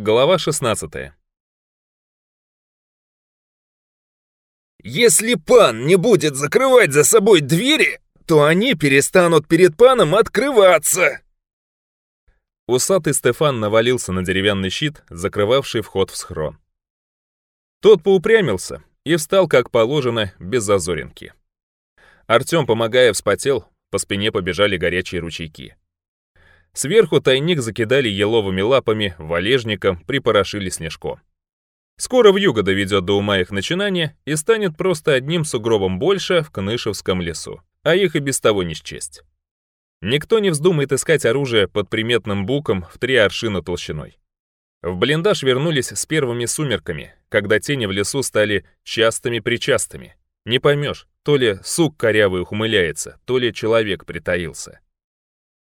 Глава 16. Если пан не будет закрывать за собой двери, то они перестанут перед паном открываться. Усатый Стефан навалился на деревянный щит, закрывавший вход в схрон. Тот поупрямился и встал, как положено, без зазоринки. Артем, помогая, вспотел, по спине побежали горячие ручейки. Сверху тайник закидали еловыми лапами, валежником припорошили снежком. Скоро вьюга доведет до ума их начинания и станет просто одним сугробом больше в Кнышевском лесу, а их и без того не счесть. Никто не вздумает искать оружие под приметным буком в три аршина толщиной. В блиндаж вернулись с первыми сумерками, когда тени в лесу стали частыми-причастыми. Не поймешь, то ли сук корявый ухмыляется, то ли человек притаился.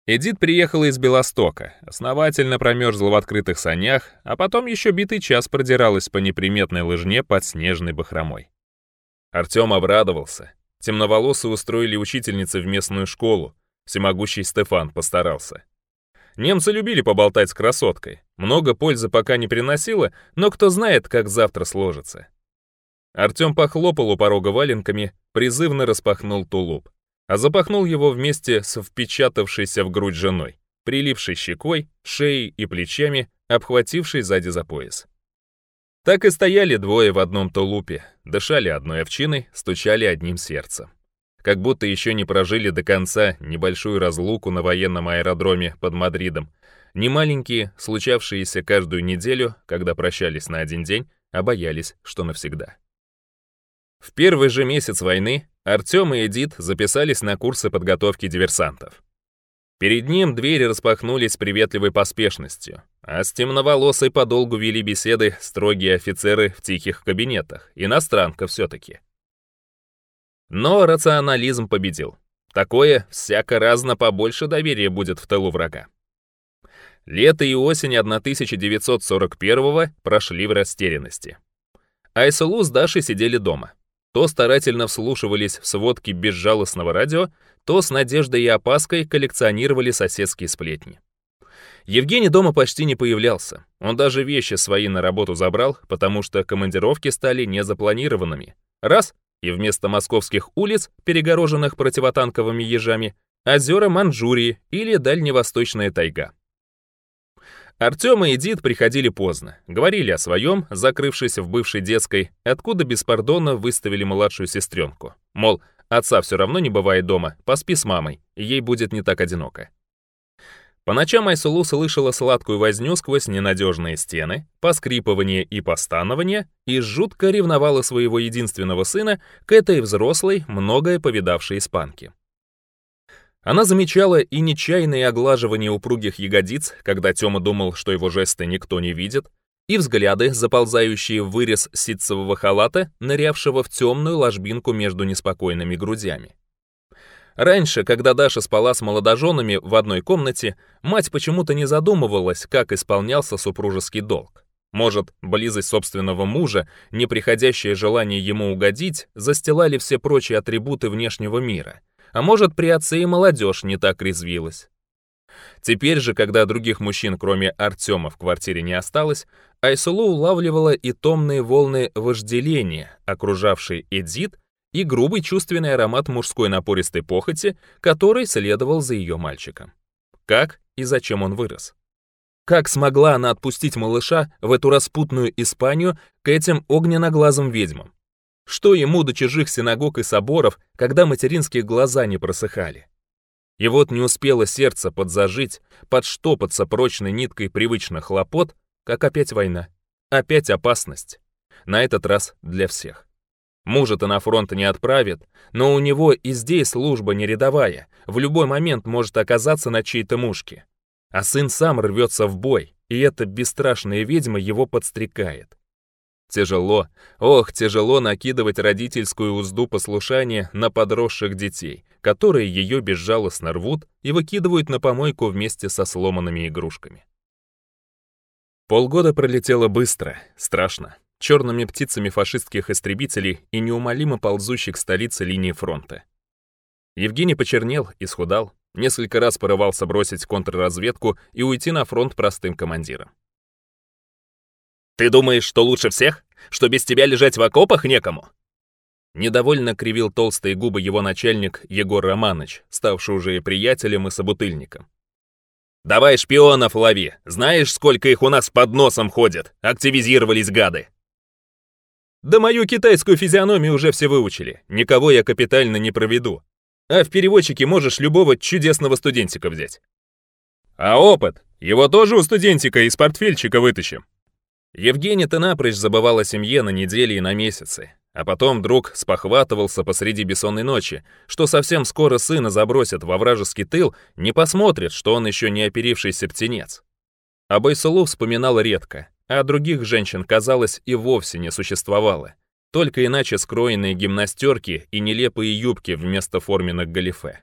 Эдит приехала из Белостока, основательно промерзла в открытых санях, а потом еще битый час продиралась по неприметной лыжне под снежной бахромой. Артем обрадовался. Темноволосы устроили учительницы в местную школу. Всемогущий Стефан постарался. Немцы любили поболтать с красоткой. Много пользы пока не приносило, но кто знает, как завтра сложится. Артем похлопал у порога валенками, призывно распахнул тулуп а запахнул его вместе с впечатавшейся в грудь женой, прилипшей щекой, шеей и плечами, обхватившей сзади за пояс. Так и стояли двое в одном тулупе, дышали одной овчиной, стучали одним сердцем. Как будто еще не прожили до конца небольшую разлуку на военном аэродроме под Мадридом, не маленькие, случавшиеся каждую неделю, когда прощались на один день, а боялись, что навсегда. В первый же месяц войны Артём и Эдит записались на курсы подготовки диверсантов. Перед ним двери распахнулись приветливой поспешностью, а с темноволосой подолгу вели беседы строгие офицеры в тихих кабинетах, иностранка все-таки. Но рационализм победил. Такое всяко-разно побольше доверия будет в тылу врага. Лето и осень 1941 прошли в растерянности. Айсулу с Дашей сидели дома то старательно вслушивались в сводки безжалостного радио, то с надеждой и опаской коллекционировали соседские сплетни. Евгений дома почти не появлялся. Он даже вещи свои на работу забрал, потому что командировки стали незапланированными. Раз — и вместо московских улиц, перегороженных противотанковыми ежами, озера Манчжурии или дальневосточная тайга. Артем и Эдит приходили поздно, говорили о своем, закрывшись в бывшей детской, откуда без беспардонно выставили младшую сестренку. Мол, отца все равно не бывает дома, поспи с мамой, ей будет не так одиноко. По ночам Айсулу слышала сладкую возню сквозь ненадежные стены, поскрипывание и постанование, и жутко ревновала своего единственного сына к этой взрослой, многое повидавшей испанке. Она замечала и нечаянное оглаживание упругих ягодиц, когда Тёма думал, что его жесты никто не видит, и взгляды, заползающие в вырез ситцевого халата, нырявшего в темную ложбинку между неспокойными грудями. Раньше, когда Даша спала с молодоженами в одной комнате, мать почему-то не задумывалась, как исполнялся супружеский долг. Может, близость собственного мужа, неприходящее желание ему угодить, застилали все прочие атрибуты внешнего мира — а может, при отце и молодежь не так резвилась. Теперь же, когда других мужчин, кроме Артема, в квартире не осталось, Айсулу улавливала и томные волны вожделения, окружавшие Эдит, и грубый чувственный аромат мужской напористой похоти, который следовал за ее мальчиком. Как и зачем он вырос? Как смогла она отпустить малыша в эту распутную Испанию к этим огненноглазым ведьмам? Что ему до чужих синагог и соборов, когда материнские глаза не просыхали? И вот не успело сердце подзажить, подштопаться прочной ниткой привычных хлопот, как опять война. Опять опасность. На этот раз для всех. Мужа-то на фронт не отправит, но у него и здесь служба не рядовая, в любой момент может оказаться на чьей-то мушке. А сын сам рвется в бой, и эта бесстрашная ведьма его подстрекает. Тяжело, ох, тяжело накидывать родительскую узду послушания на подросших детей, которые ее безжалостно рвут и выкидывают на помойку вместе со сломанными игрушками. Полгода пролетело быстро, страшно, черными птицами фашистских истребителей и неумолимо ползущих столицы линии фронта. Евгений почернел, и исхудал, несколько раз порывался бросить контрразведку и уйти на фронт простым командиром. Ты думаешь, что лучше всех? Что без тебя лежать в окопах некому?» Недовольно кривил толстые губы его начальник Егор Романович, ставший уже и приятелем, и собутыльником. «Давай шпионов лови! Знаешь, сколько их у нас под носом ходят. Активизировались гады!» «Да мою китайскую физиономию уже все выучили. Никого я капитально не проведу. А в переводчике можешь любого чудесного студентика взять». «А опыт? Его тоже у студентика из портфельчика вытащим», Евгения то напрочь забывала о семье на недели и на месяцы. А потом друг спохватывался посреди бессонной ночи, что совсем скоро сына забросят во вражеский тыл, не посмотрят, что он еще не оперившийся птенец. А о Байсулу вспоминала редко, а других женщин, казалось, и вовсе не существовало. Только иначе скроенные гимнастерки и нелепые юбки вместо форменных галифе.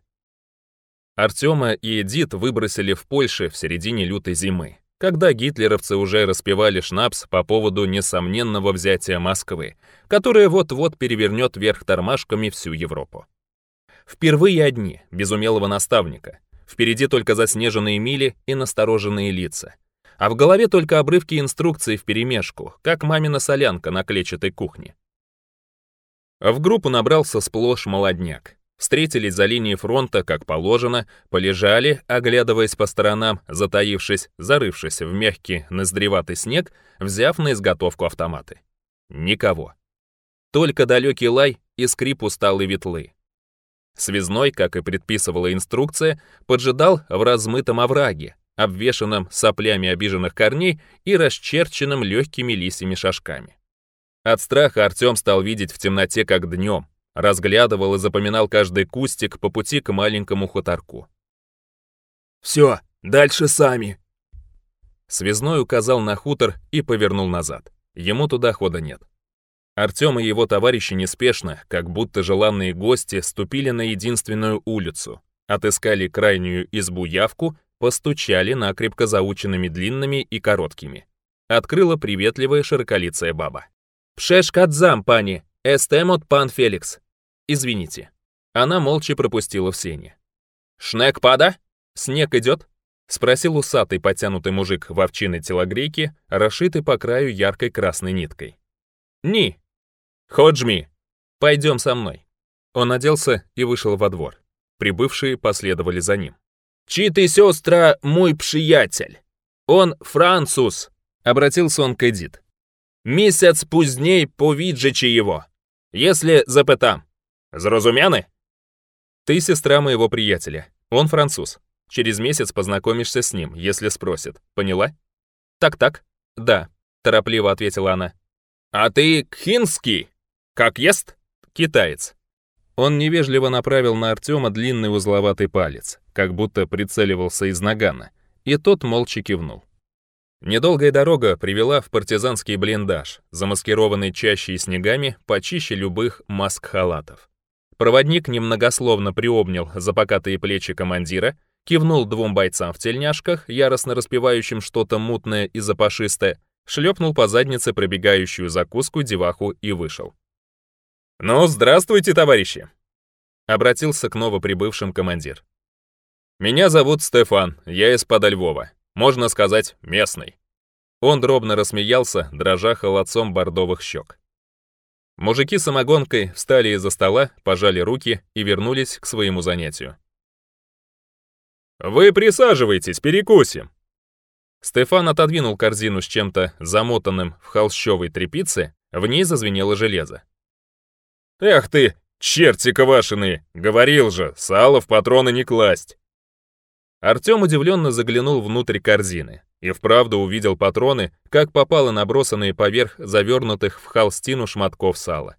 Артема и Эдит выбросили в Польше в середине лютой зимы когда гитлеровцы уже распевали шнапс по поводу несомненного взятия Москвы, которое вот-вот перевернет вверх тормашками всю Европу. Впервые одни, без умелого наставника. Впереди только заснеженные мили и настороженные лица. А в голове только обрывки инструкций вперемешку, как мамина солянка на клетчатой кухне. А в группу набрался сплошь молодняк. Встретились за линией фронта, как положено, полежали, оглядываясь по сторонам, затаившись, зарывшись в мягкий, ноздреватый снег, взяв на изготовку автоматы. Никого. Только далекий лай и скрип усталой ветлы. Связной, как и предписывала инструкция, поджидал в размытом овраге, обвешанном соплями обиженных корней и расчерченным легкими лисьими шажками. От страха Артем стал видеть в темноте как днем, разглядывал и запоминал каждый кустик по пути к маленькому хуторку. «Все, дальше сами!» Связной указал на хутор и повернул назад. Ему туда хода нет. Артем и его товарищи неспешно, как будто желанные гости, ступили на единственную улицу, отыскали крайнюю избу-явку, постучали накрепко заученными длинными и короткими. Открыла приветливая широколицая баба. «Пшеш кадзам, пани! Эстем от пан Феликс!» «Извините». Она молча пропустила в сене. «Шнек пада? Снег идет?» — спросил усатый потянутый мужик в овчиной телогрейке, расшитый по краю яркой красной ниткой. «Ни! Ходжми! Пойдем со мной!» Он оделся и вышел во двор. Прибывшие последовали за ним. «Чи ты, сестра, мой приятель? Он француз!» — обратился он к Эдит. «Месяц поздней повиджичи его, если запытам!» Заразумяны? Ты сестра моего приятеля. Он француз. Через месяц познакомишься с ним, если спросит. Поняла? Так-так. Да, торопливо ответила она. А ты кхинский? Как ест? Китаец. Он невежливо направил на Артема длинный узловатый палец, как будто прицеливался из нагана, и тот молча кивнул. Недолгая дорога привела в партизанский блиндаж, замаскированный чаще и снегами, почище любых маск-халатов. Проводник немногословно приобнял запокатые плечи командира, кивнул двум бойцам в тельняшках, яростно распевающим что-то мутное и запашистое, шлепнул по заднице пробегающую закуску деваху и вышел. «Ну, здравствуйте, товарищи!» — обратился к новоприбывшим командир. «Меня зовут Стефан, я из-подо Львова. Можно сказать, местный». Он дробно рассмеялся, дрожа холодцом бордовых щек. Мужики самогонкой встали из-за стола, пожали руки и вернулись к своему занятию. «Вы присаживайтесь, перекусим!» Стефан отодвинул корзину с чем-то замотанным в холщовой тряпице, в ней зазвенело железо. «Эх ты, черти квашеные! Говорил же, сало в патроны не класть!» Артем удивленно заглянул внутрь корзины и вправду увидел патроны, как попало набросанные поверх завернутых в холстину шматков сала.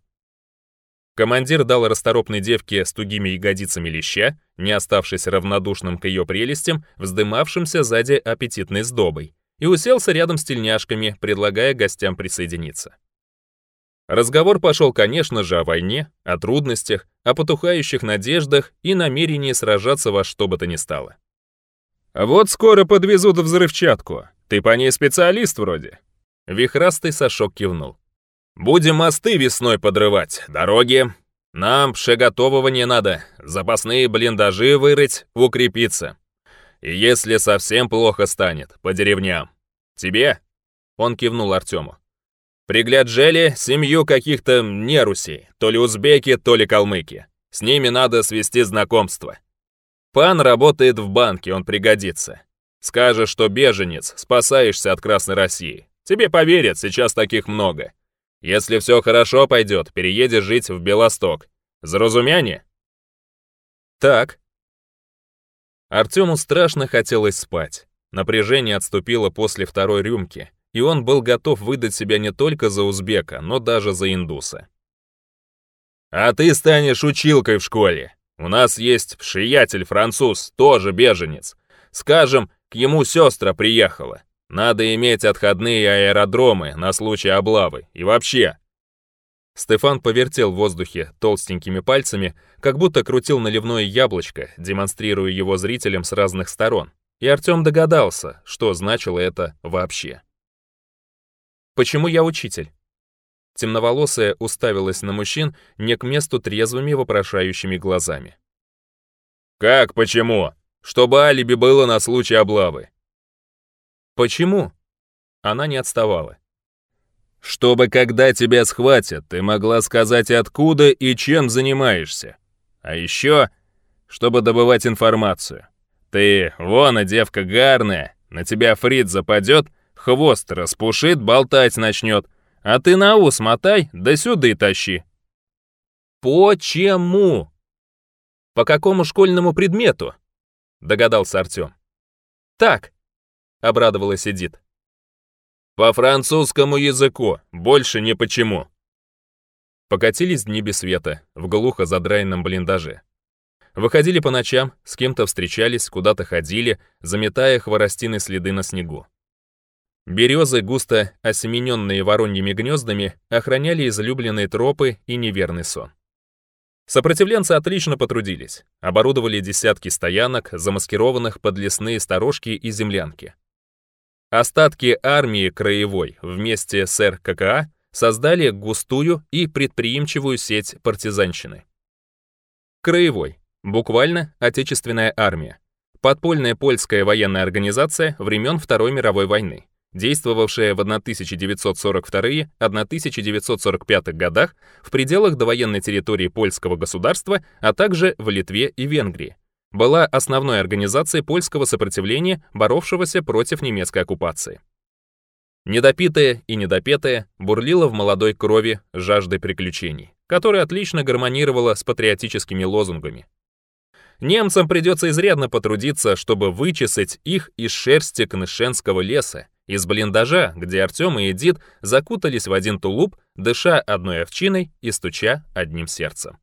Командир дал расторопной девке с тугими ягодицами леща, не оставшись равнодушным к ее прелестям, вздымавшимся сзади аппетитной сдобой, и уселся рядом с тельняшками, предлагая гостям присоединиться. Разговор пошел, конечно же, о войне, о трудностях, о потухающих надеждах и намерении сражаться во что бы то ни стало. А вот скоро подвезут взрывчатку. Ты по ней специалист вроде». Вихрастый Сашок кивнул. «Будем мосты весной подрывать, дороги. Нам пшеготового не надо, запасные блиндажи вырыть, укрепиться. И если совсем плохо станет, по деревням. Тебе?» Он кивнул Артему. «Пригляджели семью каких-то нерусей, то ли узбеки, то ли калмыки. С ними надо свести знакомство. Пан работает в банке, он пригодится. Скажешь, что беженец, спасаешься от Красной России. Тебе поверят, сейчас таких много. Если все хорошо пойдет, переедешь жить в Белосток. Заразумяние? Так. Артему страшно хотелось спать. Напряжение отступило после второй рюмки, и он был готов выдать себя не только за узбека, но даже за индуса. «А ты станешь училкой в школе!» У нас есть приятель француз, тоже беженец. Скажем, к ему сестра приехала. Надо иметь отходные аэродромы на случай облавы. И вообще...» Стефан повертел в воздухе толстенькими пальцами, как будто крутил наливное яблочко, демонстрируя его зрителям с разных сторон. И Артём догадался, что значило это вообще. «Почему я учитель?» Темноволосая уставилась на мужчин не к месту трезвыми вопрошающими глазами. «Как почему? Чтобы алиби было на случай облавы». «Почему?» Она не отставала. «Чтобы, когда тебя схватят, ты могла сказать, откуда и чем занимаешься. А еще, чтобы добывать информацию. Ты, вон, а девка гарная, на тебя фрит западет, хвост распушит, болтать начнет, а ты на ус мотай, да сюда и тащи». «Почему?» «По какому школьному предмету?» — догадался Артем. «Так», — обрадовалась Эдит. «По французскому языку, больше не почему». Покатились дни без света, в глухо задраенном блиндаже. Выходили по ночам, с кем-то встречались, куда-то ходили, заметая хворостины следы на снегу. Березы, густо осемененные вороньими гнездами, охраняли излюбленные тропы и неверный сон. Сопротивленцы отлично потрудились, оборудовали десятки стоянок, замаскированных под лесные сторожки и землянки. Остатки армии Краевой вместе с РККА создали густую и предприимчивую сеть партизанщины. Краевой, буквально «Отечественная армия», подпольная польская военная организация времен Второй мировой войны, действовавшая в 1942-1945 годах в пределах довоенной территории польского государства, а также в Литве и Венгрии. Была основной организацией польского сопротивления, боровшегося против немецкой оккупации. Недопитая и недопетая бурлила в молодой крови жажды приключений, которая отлично гармонировала с патриотическими лозунгами Немцам придется изрядно потрудиться, чтобы вычесать их из шерсти Кнышенского леса, из блиндажа, где Артем и Эдит закутались в один тулуп, дыша одной овчиной и стуча одним сердцем.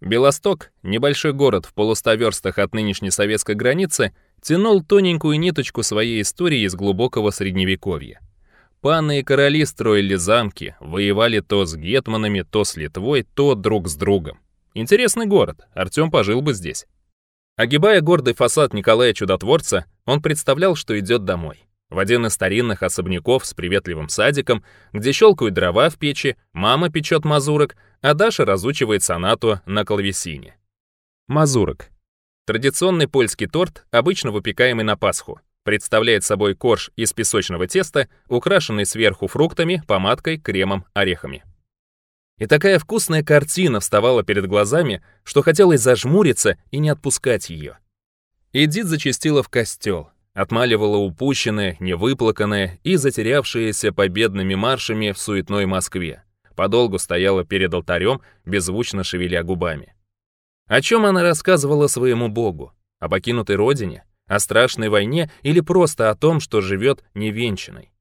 Белосток, небольшой город в полуставерстах от нынешней советской границы, тянул тоненькую ниточку своей истории из глубокого средневековья. Паны и короли строили замки, воевали то с гетманами, то с Литвой, то друг с другом. Интересный город, Артем пожил бы здесь. Огибая гордый фасад Николая Чудотворца, он представлял, что идет домой. В один из старинных особняков с приветливым садиком, где щелкают дрова в печи, мама печет мазурок, а Даша разучивает сонату на клавесине. Мазурок. Традиционный польский торт, обычно выпекаемый на Пасху, представляет собой корж из песочного теста, украшенный сверху фруктами, помадкой, кремом, орехами. И такая вкусная картина вставала перед глазами, что хотелось зажмуриться и не отпускать ее. Эдит зачастила в костел, отмаливала упущенные, невыплаканные и затерявшиеся победными маршами в суетной Москве. Подолгу стояла перед алтарем, беззвучно шевеля губами. О чем она рассказывала своему богу? О покинутой родине? О страшной войне или просто о том, что живет невенчанной?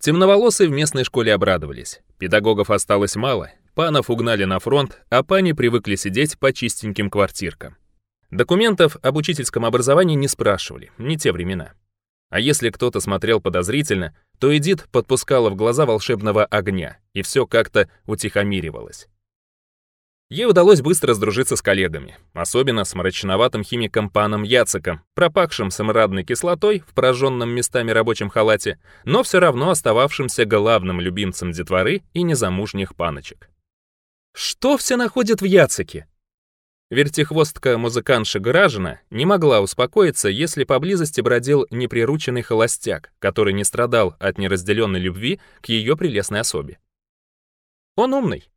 Темноволосые в местной школе обрадовались. Педагогов осталось мало, панов угнали на фронт, а пани привыкли сидеть по чистеньким квартиркам. Документов об учительском образовании не спрашивали, не те времена. А если кто-то смотрел подозрительно, то Эдит подпускала в глаза волшебного огня, и все как-то утихомиривалось. Ей удалось быстро сдружиться с коллегами, особенно с мрачноватым химиком Паном Яцеком, пропахшим саморадной кислотой в пораженном местами рабочем халате, но все равно остававшимся главным любимцем детворы и незамужних паночек. «Что все находят в Яцеке?» Вертихвостка музыканша Гражина не могла успокоиться, если поблизости бродил неприрученный холостяк, который не страдал от неразделенной любви к ее прелестной особе. «Он умный».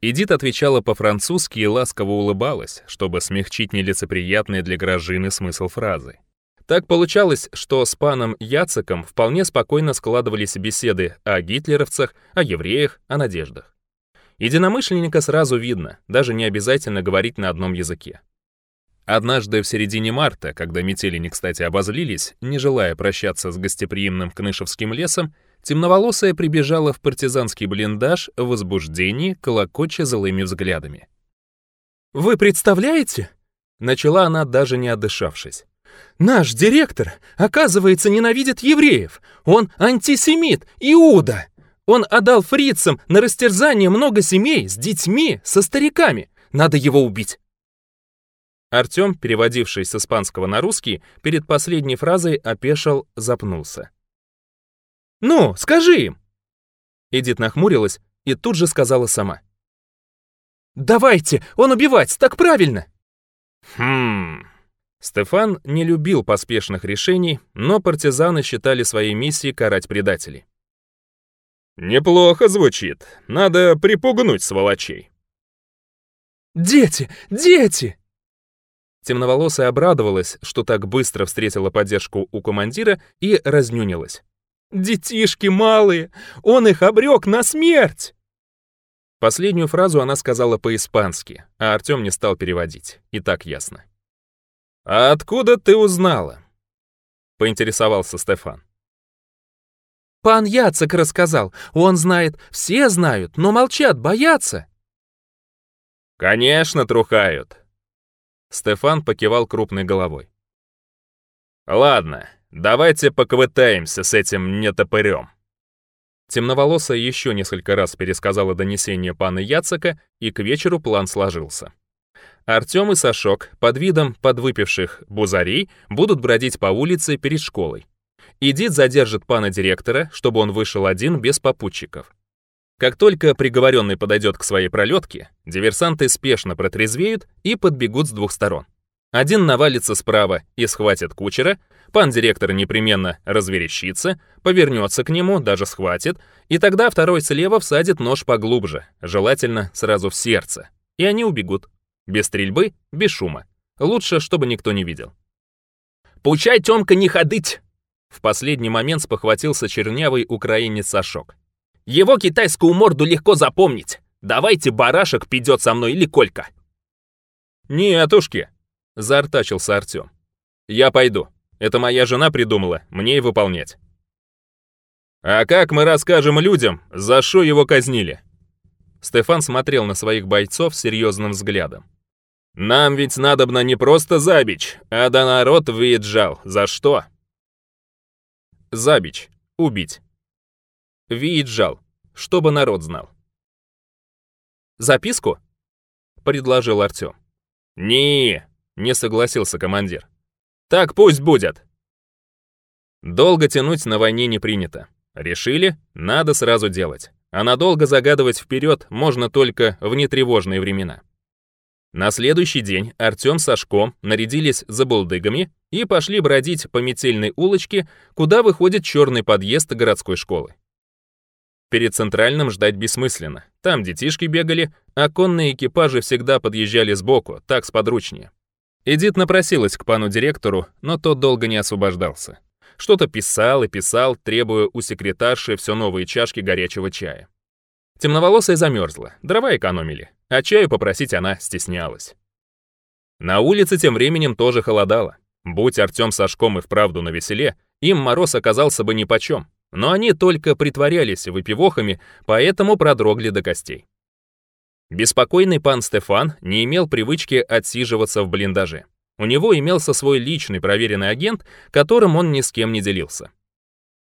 Эдит отвечала по-французски и ласково улыбалась, чтобы смягчить нелицеприятный для Гражины смысл фразы. Так получалось, что с паном Яцеком вполне спокойно складывались беседы о гитлеровцах, о евреях, о надеждах. Единомышленника сразу видно, даже не обязательно говорить на одном языке. Однажды в середине марта, когда метели не кстати обозлились, не желая прощаться с гостеприимным Кнышевским лесом, темноволосая прибежала в партизанский блиндаж в возбуждении, колокоча злыми взглядами. «Вы представляете?» — начала она, даже не отдышавшись. «Наш директор, оказывается, ненавидит евреев. Он антисемит, Иуда!» Он отдал фрицам на растерзание много семей с детьми, со стариками. Надо его убить. Артем, переводивший с испанского на русский, перед последней фразой опешил, запнулся. «Ну, скажи им!» Эдит нахмурилась и тут же сказала сама. «Давайте, он убивать, так правильно!» «Хм...» Стефан не любил поспешных решений, но партизаны считали своей миссией карать предателей. Неплохо звучит. Надо припугнуть сволочей. «Дети! Дети!» Темноволосая обрадовалась, что так быстро встретила поддержку у командира и разнюнилась. «Детишки малые! Он их обрек на смерть!» Последнюю фразу она сказала по-испански, а Артём не стал переводить, и так ясно. «А откуда ты узнала?» — поинтересовался Стефан. Пан Яцек рассказал. Он знает, все знают, но молчат, боятся. Конечно, трухают. Стефан покивал крупной головой. Ладно, давайте поквытаемся с этим нетопырем. Темноволосая еще несколько раз пересказала донесение пана Яцека, и к вечеру план сложился. Артем и Сашок под видом подвыпивших бузарей будут бродить по улице перед школой. Идит задержит пана директора, чтобы он вышел один без попутчиков. Как только приговоренный подойдет к своей пролетке, диверсанты спешно протрезвеют и подбегут с двух сторон. Один навалится справа и схватит кучера, пан директор непременно разверещится, повернется к нему, даже схватит, и тогда второй слева всадит нож поглубже, желательно сразу в сердце, и они убегут. Без стрельбы, без шума. Лучше, чтобы никто не видел. «Получай, Тёмка, не ходить!» В последний момент спохватился чернявый украинец Сашок. «Его китайскую морду легко запомнить. Давайте барашек придет со мной или Колька». «Нетушки», — заортачился Артем. «Я пойду. Это моя жена придумала, мне и выполнять». «А как мы расскажем людям, за что его казнили?» Стефан смотрел на своих бойцов серьезным взглядом. «Нам ведь надобно не просто забить, а да народ выезжал. За что?» забить, убить. Виджал, чтобы народ знал. «Записку?» — предложил Артём. не не согласился командир. «Так пусть будет!» Долго тянуть на войне не принято. Решили, надо сразу делать. А надолго загадывать вперед можно только в нетревожные времена. На следующий день Артём с Сашком нарядились за булдыгами и пошли бродить по метельной улочке, куда выходит черный подъезд городской школы. Перед центральным ждать бессмысленно. Там детишки бегали, а конные экипажи всегда подъезжали сбоку, так сподручнее. Эдит напросилась к пану директору, но тот долго не освобождался. Что-то писал и писал, требуя у секретарши все новые чашки горячего чая. Темноволосая замерзла, дрова экономили а чаю попросить она стеснялась. На улице тем временем тоже холодало. Будь Артем с Сашком и вправду на веселе, им мороз оказался бы нипочем. Но они только притворялись выпивохами, поэтому продрогли до костей. Беспокойный пан Стефан не имел привычки отсиживаться в блиндаже. У него имелся свой личный проверенный агент, которым он ни с кем не делился.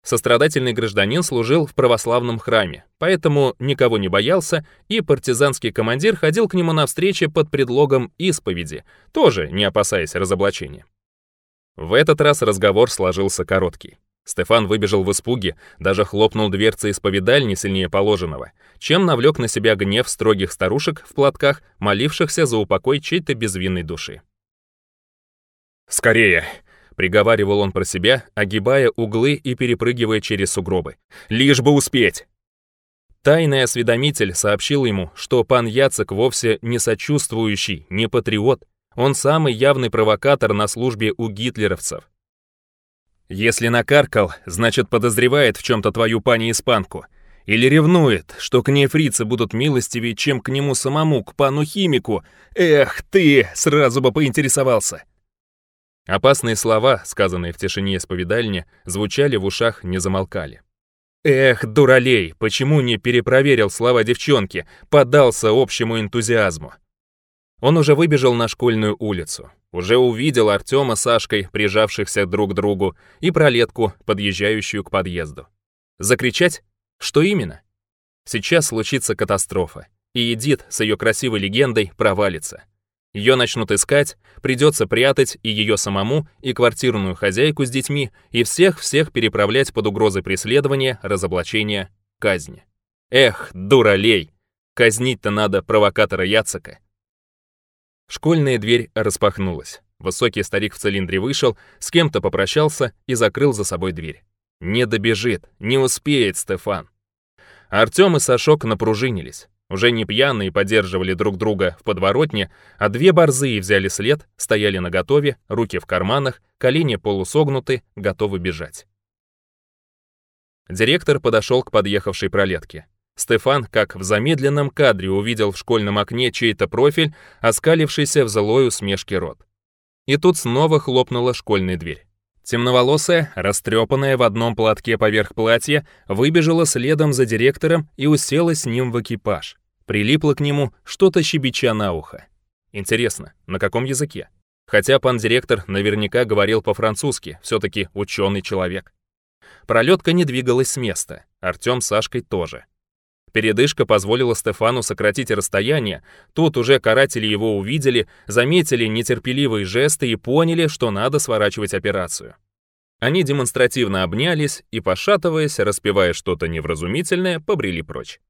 Сострадательный гражданин служил в православном храме, поэтому никого не боялся, и партизанский командир ходил к нему на встречи под предлогом исповеди, тоже не опасаясь разоблачения. В этот раз разговор сложился короткий. Стефан выбежал в испуге, даже хлопнул дверцы исповедальни сильнее положенного, чем навлек на себя гнев строгих старушек в платках, молившихся за упокой чьей-то безвинной души. «Скорее! Приговаривал он про себя, огибая углы и перепрыгивая через сугробы. «Лишь бы успеть!» Тайный осведомитель сообщил ему, что пан Яцек вовсе не сочувствующий, не патриот. Он самый явный провокатор на службе у гитлеровцев. «Если накаркал, значит подозревает в чем-то твою пани-испанку. Или ревнует, что к ней фрицы будут милостивее, чем к нему самому, к пану-химику. Эх ты, сразу бы поинтересовался. Опасные слова, сказанные в тишине исповедальни, звучали в ушах, не замолкали. «Эх, дуралей, почему не перепроверил слова девчонки, поддался общему энтузиазму?» Он уже выбежал на школьную улицу, уже увидел Артема с Сашкой, прижавшихся друг к другу, и пролетку, подъезжающую к подъезду. Закричать? Что именно? Сейчас случится катастрофа, и Эдит с ее красивой легендой провалится. Ее начнут искать, придется прятать и ее самому, и квартирную хозяйку с детьми, и всех-всех переправлять под угрозы преследования, разоблачения, казни. Эх, дуралей! Казнить-то надо провокатора Яцека. Школьная дверь распахнулась. Высокий старик в цилиндре вышел, с кем-то попрощался и закрыл за собой дверь. Не добежит, не успеет Стефан. Артем и Сашок напружинились. Уже не пьяные поддерживали друг друга в подворотне, а две борзые взяли след, стояли наготове, руки в карманах, колени полусогнуты, готовы бежать. Директор подошел к подъехавшей пролетке. Стефан, как в замедленном кадре, увидел в школьном окне чей-то профиль, оскалившийся в злой усмешке рот. И тут снова хлопнула школьная дверь. Темноволосая, растрепанная в одном платке поверх платья, выбежала следом за директором и уселась с ним в экипаж прилипла к нему что-то щебеча на ухо. Интересно, на каком языке? Хотя пан-директор наверняка говорил по-французски, все-таки ученый человек. Пролетка не двигалась с места, Артем с Сашкой тоже. Передышка позволила Стефану сократить расстояние, тут уже каратели его увидели, заметили нетерпеливые жесты и поняли, что надо сворачивать операцию. Они демонстративно обнялись и, пошатываясь, распевая что-то невразумительное, побрели прочь.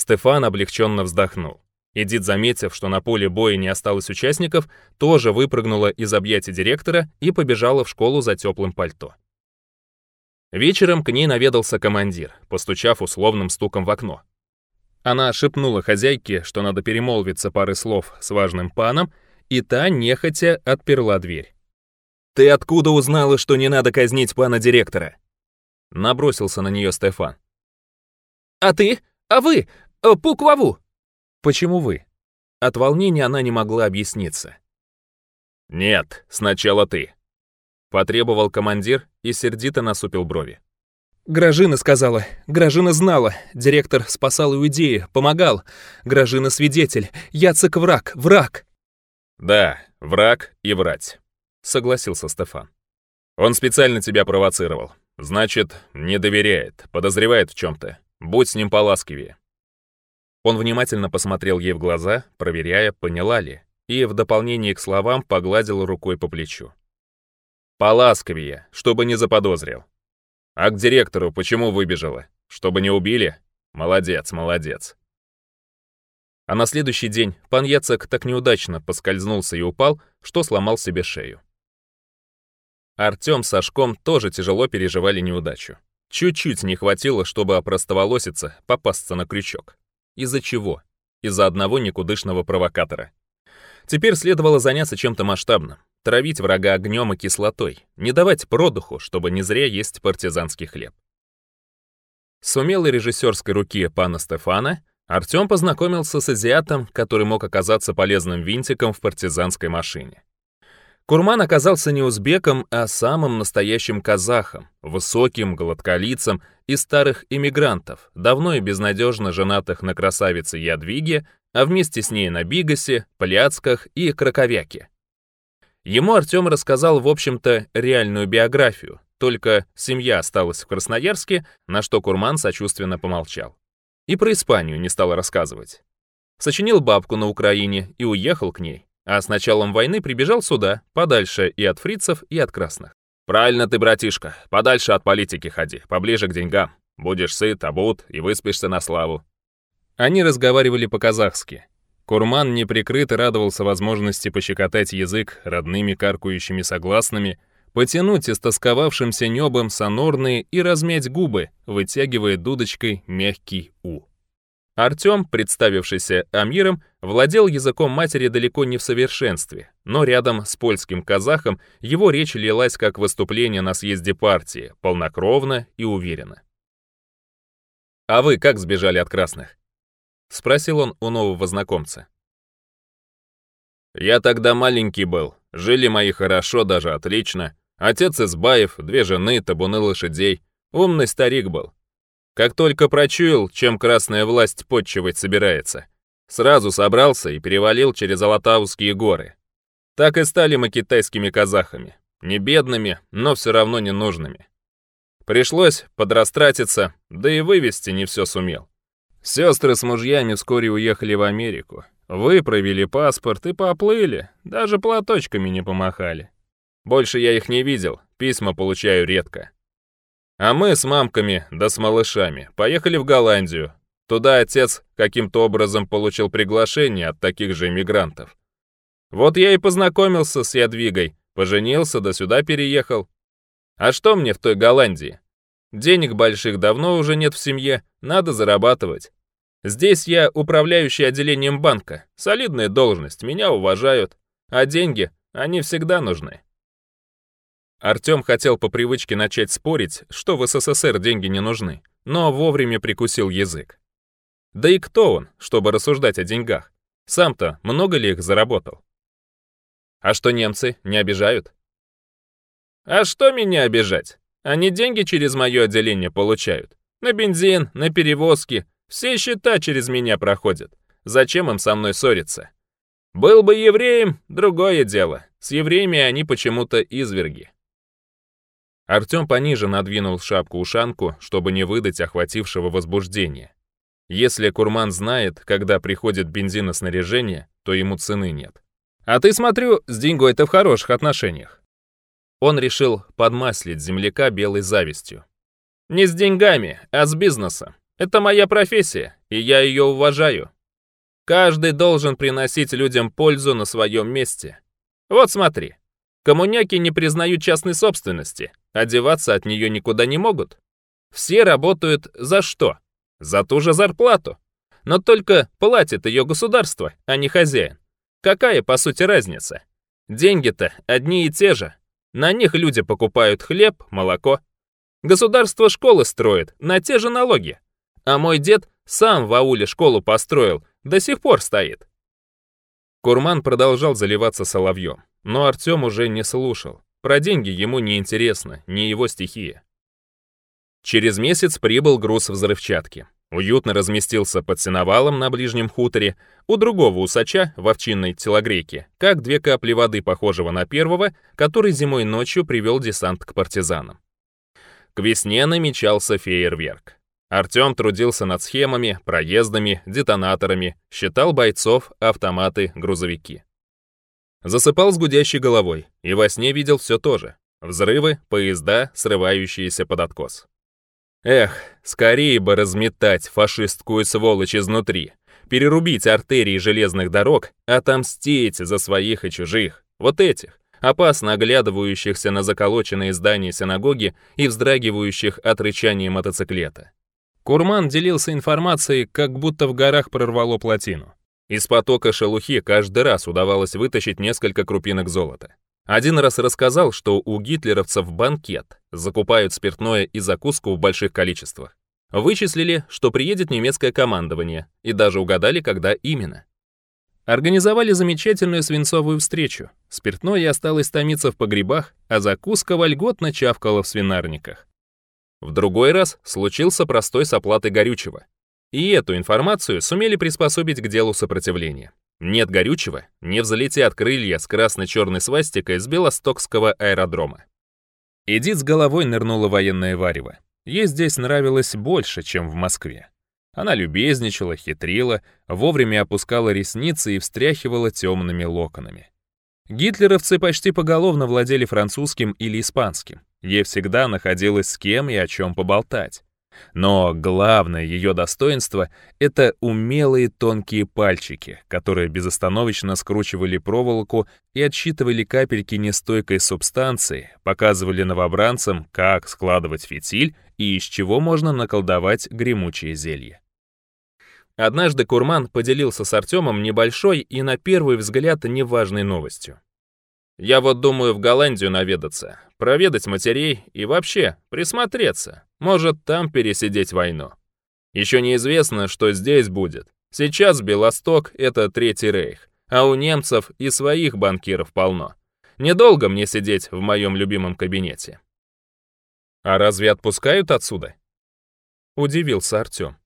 Стефан облегченно вздохнул. Эдит, заметив, что на поле боя не осталось участников, тоже выпрыгнула из объятий директора и побежала в школу за теплым пальто. Вечером к ней наведался командир, постучав условным стуком в окно. Она шепнула хозяйке, что надо перемолвиться пары слов с важным паном, и та нехотя отперла дверь. «Ты откуда узнала, что не надо казнить пана директора?» Набросился на нее Стефан. «А ты? А вы? Э, Пуклаву!» «Почему вы?» От волнения она не могла объясниться. «Нет, сначала ты», — потребовал командир и сердито насупил брови. Гражина сказала. Гражина знала. Директор спасал Иудеи, помогал. Гражина свидетель. Яцек враг, враг. Да, враг и врать. Согласился Стефан. Он специально тебя провоцировал. Значит, не доверяет, подозревает в чем-то. Будь с ним поласкивее. Он внимательно посмотрел ей в глаза, проверяя, поняла ли, и в дополнение к словам погладил рукой по плечу. «Поласковее, чтобы не заподозрил. А к директору почему выбежала? Чтобы не убили? Молодец, молодец». А на следующий день пан Яцек так неудачно поскользнулся и упал, что сломал себе шею. Артём с Сашком тоже тяжело переживали неудачу. Чуть-чуть не хватило, чтобы опростоволоситься, попасться на крючок. Из-за чего? Из-за одного никудышного провокатора. Теперь следовало заняться чем-то масштабным. Травить врага огнем и кислотой. Не давать продуху, чтобы не зря есть партизанский хлеб. С умелой режиссерской руки пана Стефана Артем познакомился с азиатом, который мог оказаться полезным винтиком в партизанской машине. Курман оказался не узбеком, а самым настоящим казахом, высоким, гладколицем и старых иммигрантов, давно и безнадежно женатых на красавице Ядвиге, а вместе с ней на Бигасе, Пляцках и Краковяке. Ему Артем рассказал, в общем-то, реальную биографию, только семья осталась в Красноярске, на что Курман сочувственно помолчал. И про Испанию не стал рассказывать. Сочинил бабку на Украине и уехал к ней а с началом войны прибежал сюда, подальше и от фрицев, и от красных. Правильно ты, братишка, подальше от политики ходи, поближе к деньгам. Будешь сыт, обут и выспишься на славу. Они разговаривали по-казахски. Курман неприкрыто радовался возможности пощекотать язык родными каркающими согласными, потянуть истосковавшимся небом сонорные и размять губы, вытягивая дудочкой мягкий «у». Артем, представившийся Амиром, Владел языком матери далеко не в совершенстве, но рядом с польским казахом его речь лилась как выступление на съезде партии, полнокровно и уверенно. «А вы как сбежали от красных?» — спросил он у нового знакомца. «Я тогда маленький был, жили мои хорошо, даже отлично. Отец Избаев, две жены, табуны лошадей. Умный старик был. Как только прочуял, чем красная власть подчивать собирается — сразу собрался и перевалил через Алатауские горы. Так и стали мы китайскими казахами. Не бедными, но все равно ненужными. Пришлось подрастратиться, да и вывести не все сумел. Сестры с мужьями вскоре уехали в Америку. Выправили паспорт и поплыли, даже платочками не помахали. Больше я их не видел, письма получаю редко. А мы с мамками да с малышами поехали в Голландию, Туда отец каким-то образом получил приглашение от таких же иммигрантов. Вот я и познакомился с Ядвигой, поженился, да сюда переехал. А что мне в той Голландии? Денег больших давно уже нет в семье, надо зарабатывать. Здесь я управляющий отделением банка, солидная должность, меня уважают, а деньги, они всегда нужны. Артём хотел по привычке начать спорить, что в СССР деньги не нужны, но вовремя прикусил язык. Да и кто он, чтобы рассуждать о деньгах? Сам-то много ли их заработал? А что немцы не обижают? А что меня обижать? Они деньги через мое отделение получают. На бензин, на перевозки. Все счета через меня проходят. Зачем им со мной ссориться? Был бы евреем, другое дело. С евреями они почему-то изверги. Артем пониже надвинул шапку-ушанку, чтобы не выдать охватившего возбуждения. Если Курман знает, когда приходит бензин снаряжение, то ему цены нет. А ты, смотрю, с деньгой ты в хороших отношениях. Он решил подмаслить земляка белой завистью. Не с деньгами, а с бизнеса. Это моя профессия, и я ее уважаю. Каждый должен приносить людям пользу на своем месте. Вот смотри, коммуняки не признают частной собственности, одеваться от нее никуда не могут. Все работают за что? За ту же зарплату. Но только платит ее государство, а не хозяин. Какая, по сути, разница? Деньги-то одни и те же. На них люди покупают хлеб, молоко. Государство школы строит, на те же налоги. А мой дед сам в ауле школу построил, до сих пор стоит. Курман продолжал заливаться соловьем, но Артем уже не слушал. Про деньги ему не интересно, не его стихия. Через месяц прибыл груз взрывчатки. Уютно разместился под сеновалом на ближнем хуторе, у другого усача в овчинной телогрейке, как две капли воды, похожего на первого, который зимой ночью привел десант к партизанам. К весне намечался фейерверк. Артем трудился над схемами, проездами, детонаторами, считал бойцов, автоматы, грузовики. Засыпал с гудящей головой и во сне видел все то же. Взрывы, поезда, срывающиеся под откос. Эх, скорее бы разметать фашистскую сволочь изнутри, перерубить артерии железных дорог, отомстить за своих и чужих, вот этих, опасно оглядывающихся на заколоченные здания синагоги и вздрагивающих от рычания мотоциклета. Курман делился информацией, как будто в горах прорвало плотину. Из потока шелухи каждый раз удавалось вытащить несколько крупинок золота. Один раз рассказал, что у гитлеровцев банкет, закупают спиртное и закуску в больших количествах. Вычислили, что приедет немецкое командование, и даже угадали, когда именно. Организовали замечательную свинцовую встречу. Спиртное осталось томиться в погребах, а закуска вольготно чавкала в свинарниках. В другой раз случился простой с оплатой горючего. И эту информацию сумели приспособить к делу сопротивления. Нет горючего, не взлетят крылья с красно-черной свастикой с Белостокского аэродрома. Эдит с головой нырнула военная варево. Ей здесь нравилось больше, чем в Москве. Она любезничала, хитрила, вовремя опускала ресницы и встряхивала темными локонами. Гитлеровцы почти поголовно владели французским или испанским. Ей всегда находилось с кем и о чем поболтать. Но главное ее достоинство — это умелые тонкие пальчики, которые безостановочно скручивали проволоку и отсчитывали капельки нестойкой субстанции, показывали новобранцам, как складывать фитиль и из чего можно наколдовать гремучие зелья. Однажды Курман поделился с Артемом небольшой и на первый взгляд неважной новостью. Я вот думаю в Голландию наведаться, проведать матерей и вообще присмотреться. Может, там пересидеть войну. Еще неизвестно, что здесь будет. Сейчас Белосток — это Третий Рейх, а у немцев и своих банкиров полно. Недолго мне сидеть в моем любимом кабинете. А разве отпускают отсюда? Удивился Артем.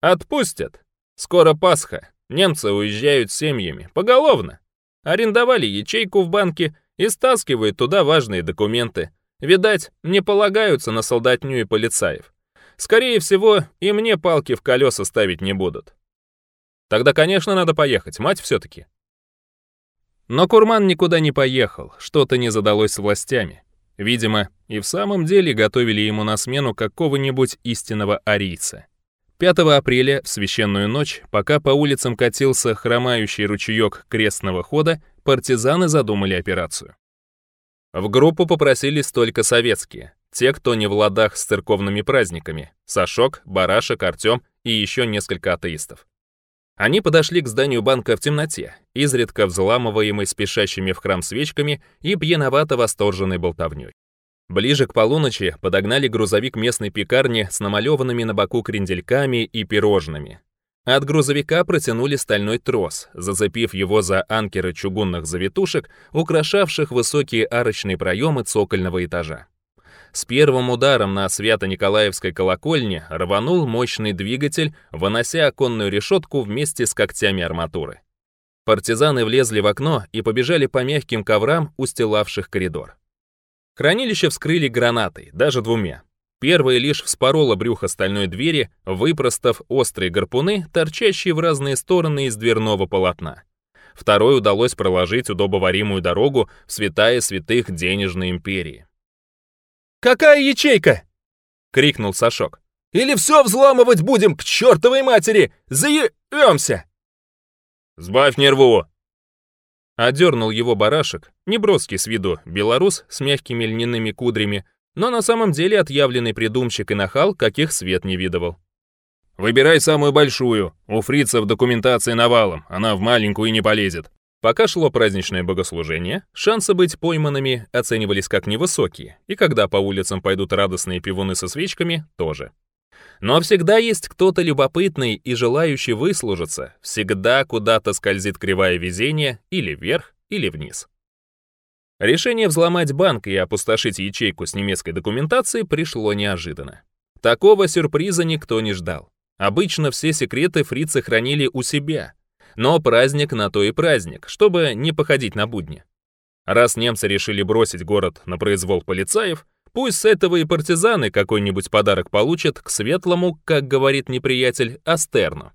Отпустят. Скоро Пасха. Немцы уезжают семьями, поголовно арендовали ячейку в банке и стаскивают туда важные документы. Видать, не полагаются на солдатню и полицаев. Скорее всего, и мне палки в колеса ставить не будут. Тогда, конечно, надо поехать, мать все-таки. Но Курман никуда не поехал, что-то не задалось с властями. Видимо, и в самом деле готовили ему на смену какого-нибудь истинного арийца. 5 апреля, в священную ночь, пока по улицам катился хромающий ручеек крестного хода, партизаны задумали операцию. В группу попросились только советские, те, кто не в ладах с церковными праздниками, Сашок, Барашек, Артем и еще несколько атеистов. Они подошли к зданию банка в темноте, изредка взламываемой спешащими в храм свечками и пьяновато восторженной болтовней. Ближе к полуночи подогнали грузовик местной пекарни с намалеванными на боку крендельками и пирожными. От грузовика протянули стальной трос, зацепив его за анкеры чугунных завитушек, украшавших высокие арочные проемы цокольного этажа. С первым ударом на Свято-Николаевской колокольне рванул мощный двигатель, вынося оконную решетку вместе с когтями арматуры. Партизаны влезли в окно и побежали по мягким коврам, устилавших коридор. Хранилище вскрыли гранатой, даже двумя. Первая лишь вспорола брюхо стальной двери, выпростав острые гарпуны, торчащие в разные стороны из дверного полотна. Второй удалось проложить удобоваримую дорогу в святая святых денежной империи. «Какая ячейка?» — крикнул Сашок. «Или все взламывать будем, к чертовой матери! Заебемся! «Сбавь нерву!» Одернул его барашек, неброский с виду, белорус с мягкими льняными кудрями, но на самом деле отъявленный придумщик и нахал, каких свет не видывал. «Выбирай самую большую. У фрицев документация навалом, она в маленькую не полезет». Пока шло праздничное богослужение, шансы быть пойманными оценивались как невысокие, и когда по улицам пойдут радостные пивуны со свечками, тоже. Но всегда есть кто-то любопытный и желающий выслужиться, всегда куда-то скользит кривая везение или вверх, или вниз. Решение взломать банк и опустошить ячейку с немецкой документацией пришло неожиданно. Такого сюрприза никто не ждал. Обычно все секреты фрицы хранили у себя. Но праздник на то и праздник, чтобы не походить на будни. Раз немцы решили бросить город на произвол полицаев, Пусть с этого и партизаны какой-нибудь подарок получат к светлому, как говорит неприятель, Астерну.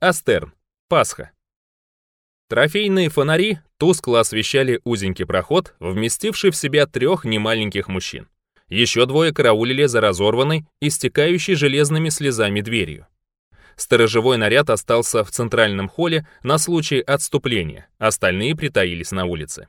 Астерн. Пасха. Трофейные фонари тускло освещали узенький проход, вместивший в себя трех немаленьких мужчин. Еще двое караулили за разорванной, истекающей железными слезами дверью. Сторожевой наряд остался в центральном холле на случай отступления, остальные притаились на улице.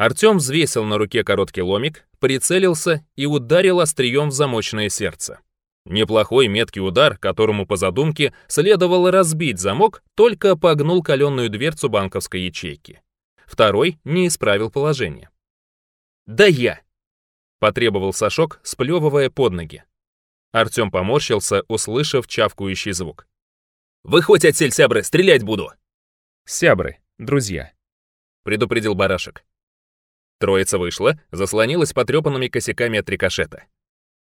Артем взвесил на руке короткий ломик, прицелился и ударил острием в замочное сердце. Неплохой меткий удар, которому по задумке следовало разбить замок, только погнул каленную дверцу банковской ячейки. Второй не исправил положение. «Да я!» — потребовал Сашок, сплевывая под ноги. Артем поморщился, услышав чавкающий звук. «Выходь отсель, сябры, стрелять буду!» «Сябры, друзья», — предупредил барашек. Троица вышла, заслонилась потрепанными косяками от рикошета.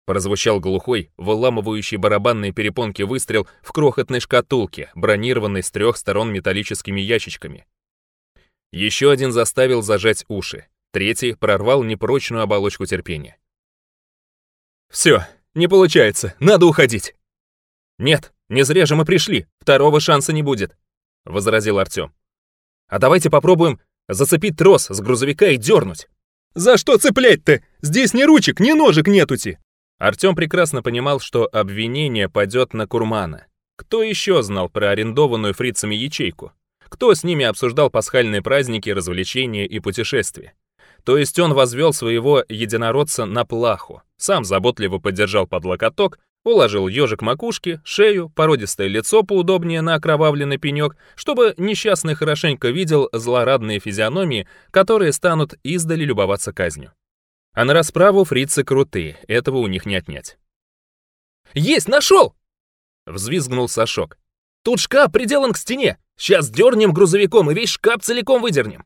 Прозвучал глухой, выламывающий барабанные перепонки выстрел в крохотной шкатулке, бронированной с трех сторон металлическими ящичками. Еще один заставил зажать уши, третий прорвал непрочную оболочку терпения. «Все, не получается, надо уходить!» «Нет, не зря же мы пришли, второго шанса не будет», — возразил Артем. «А давайте попробуем зацепить трос с грузовика и дернуть. «За что цеплять ты? Здесь ни ручек, ни ножек нетути!» Артем прекрасно понимал, что обвинение падет на Курмана. Кто еще знал про арендованную фрицами ячейку? Кто с ними обсуждал пасхальные праздники, развлечения и путешествия? То есть он возвел своего единородца на плаху, сам заботливо поддержал под локоток, Уложил ежик макушки, шею, породистое лицо поудобнее на окровавленный пенек, чтобы несчастный хорошенько видел злорадные физиономии, которые станут издали любоваться казнью. А на расправу фрицы крутые, этого у них не отнять. «Есть, нашел!» — взвизгнул Сашок. «Тут шкаф приделан к стене. Сейчас дернем грузовиком и весь шкаф целиком выдернем».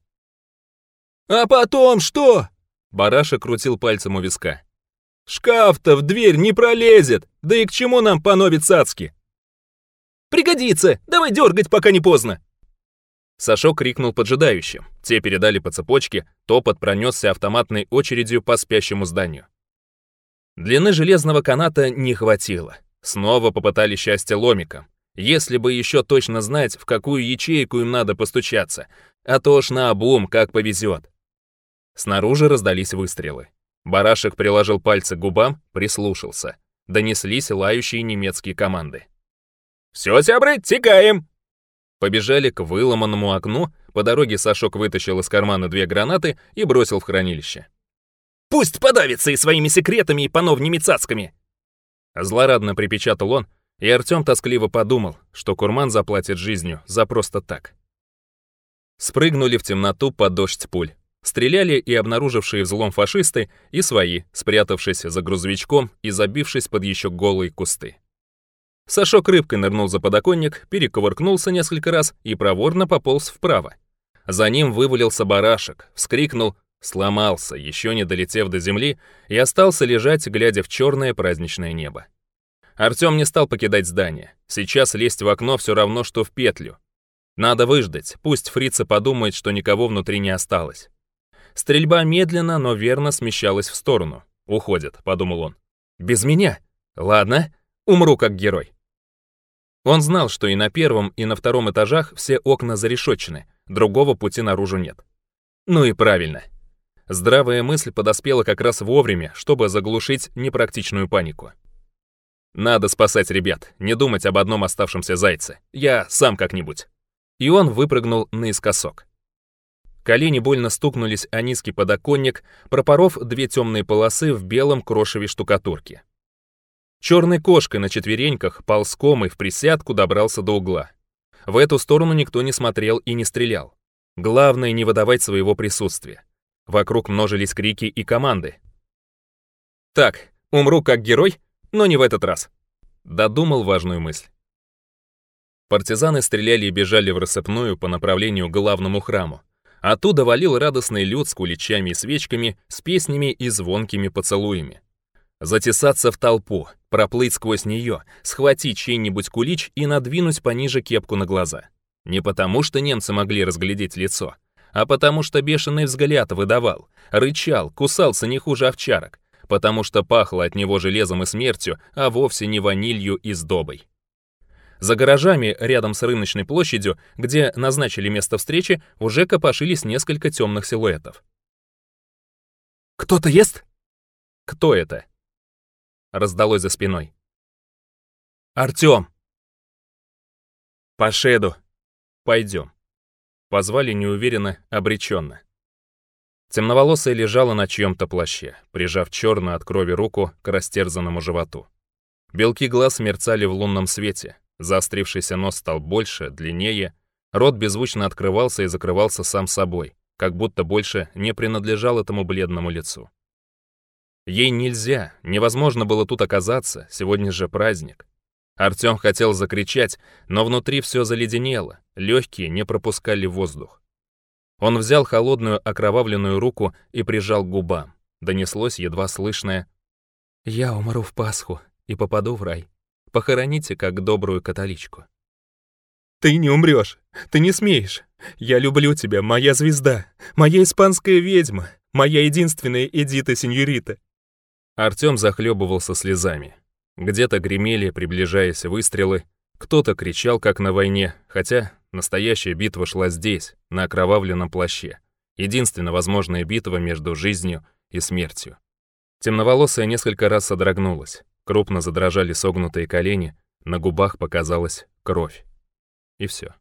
«А потом что?» — Бараша крутил пальцем у виска. Шкаф-то в дверь не пролезет! Да и к чему нам понобит цацки?» «Пригодится! Давай дергать, пока не поздно!» Сашо крикнул поджидающим. Те передали по цепочке, топот пронесся автоматной очередью по спящему зданию. Длины железного каната не хватило. Снова попытали счастье ломиком. Если бы еще точно знать, в какую ячейку им надо постучаться, а то ж на обум, как повезет. Снаружи раздались выстрелы. Барашек приложил пальцы к губам, прислушался. Донеслись лающие немецкие команды. «Все, зябры, текаем!» Побежали к выломанному окну, по дороге Сашок вытащил из кармана две гранаты и бросил в хранилище. «Пусть подавится и своими секретами, и пановними цацками!» Злорадно припечатал он, и Артём тоскливо подумал, что Курман заплатит жизнью за просто так. Спрыгнули в темноту под дождь пуль стреляли и обнаружившие взлом фашисты, и свои, спрятавшись за грузовичком и забившись под еще голые кусты. Сашок рыбкой нырнул за подоконник, перекувыркнулся несколько раз и проворно пополз вправо. За ним вывалился барашек, вскрикнул, сломался, еще не долетев до земли, и остался лежать, глядя в черное праздничное небо. Артем не стал покидать здание. Сейчас лезть в окно все равно, что в петлю. Надо выждать, пусть фрица подумает, что никого внутри не осталось. Стрельба медленно, но верно смещалась в сторону. «Уходят», — подумал он. «Без меня? Ладно, умру как герой». Он знал, что и на первом, и на втором этажах все окна зарешетчены, другого пути наружу нет. Ну и правильно. Здравая мысль подоспела как раз вовремя, чтобы заглушить непрактичную панику. «Надо спасать ребят, не думать об одном оставшемся зайце. Я сам как-нибудь». И он выпрыгнул наискосок. Колени больно стукнулись о низкий подоконник, пропоров две темные полосы в белом крошеве штукатурки. Черной кошкой на четвереньках, ползком и в присядку добрался до угла. В эту сторону никто не смотрел и не стрелял. Главное не выдавать своего присутствия. Вокруг множились крики и команды. «Так, умру как герой, но не в этот раз», — додумал важную мысль. Партизаны стреляли и бежали в рассыпную по направлению к главному храму, оттуда валил радостный люд с куличами и свечками, с песнями и звонкими поцелуями. Затесаться в толпу, проплыть сквозь нее, схватить чей-нибудь кулич и надвинуть пониже кепку на глаза. Не потому, что немцы могли разглядеть лицо, а потому, что бешеный взгляд выдавал, рычал, кусался не хуже овчарок, потому что пахло от него железом и смертью, а вовсе не ванилью и сдобой. За гаражами, рядом с рыночной площадью, где назначили место встречи, уже копошились несколько темных силуэтов. «Кто-то ест?» «Кто это?» Раздалось за спиной. «Артём!» «По шеду!» «Пойдём!» Позвали неуверенно, обречённо. Темноволосая лежала на чьём-то плаще, прижав чёрную от крови руку к растерзанному животу. Белки глаз мерцали в лунном свете, Заострившийся нос стал больше, длиннее, рот беззвучно открывался и закрывался сам собой, как будто больше не принадлежал этому бледному лицу. Ей нельзя, невозможно было тут оказаться, сегодня же праздник. Артём хотел закричать, но внутри всё заледенело, лёгкие не пропускали воздух. Он взял холодную окровавленную руку и прижал к губам. Донеслось едва слышное «Я умру в Пасху и попаду в рай». Похороните как добрую католичку. «Ты не умрешь! Ты не смеешь! Я люблю тебя, моя звезда! Моя испанская ведьма! Моя единственная Эдита-сеньорита!» Артем захлебывался слезами. Где-то гремели, приближаясь выстрелы, кто-то кричал, как на войне, хотя настоящая битва шла здесь, на окровавленном плаще. Единственно возможная битва между жизнью и смертью. Темноволосая несколько раз содрогнулась. Крупно задрожали согнутые колени, на губах показалась кровь. И все.